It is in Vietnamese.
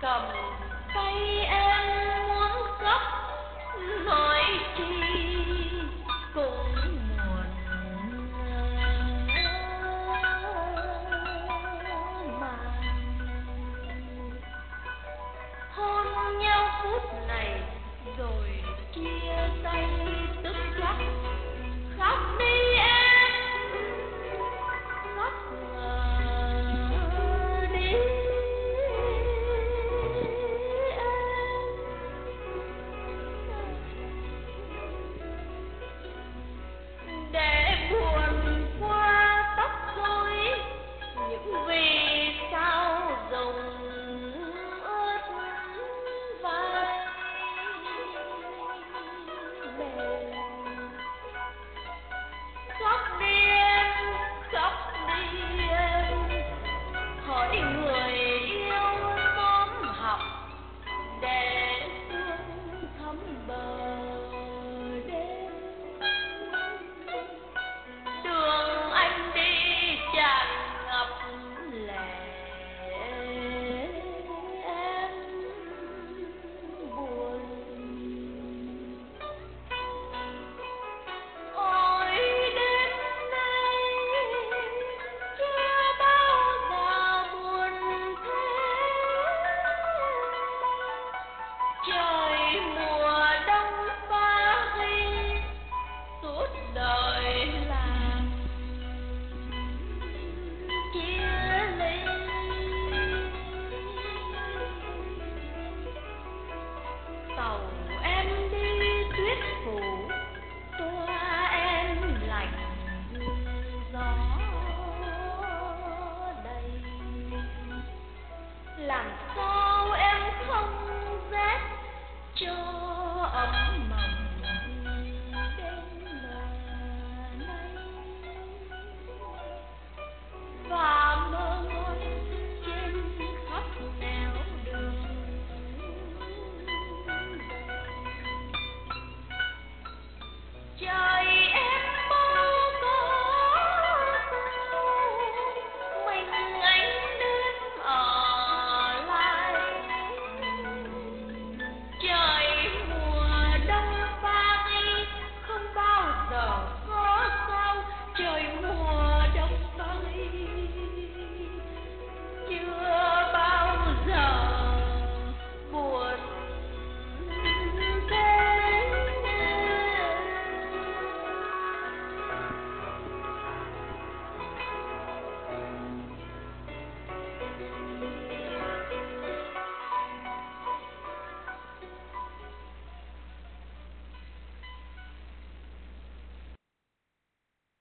cầm tay em muốn khóc, nói chi cũng muộn mà hôn nhau phút này rồi chia tay tức khắc, khóc đi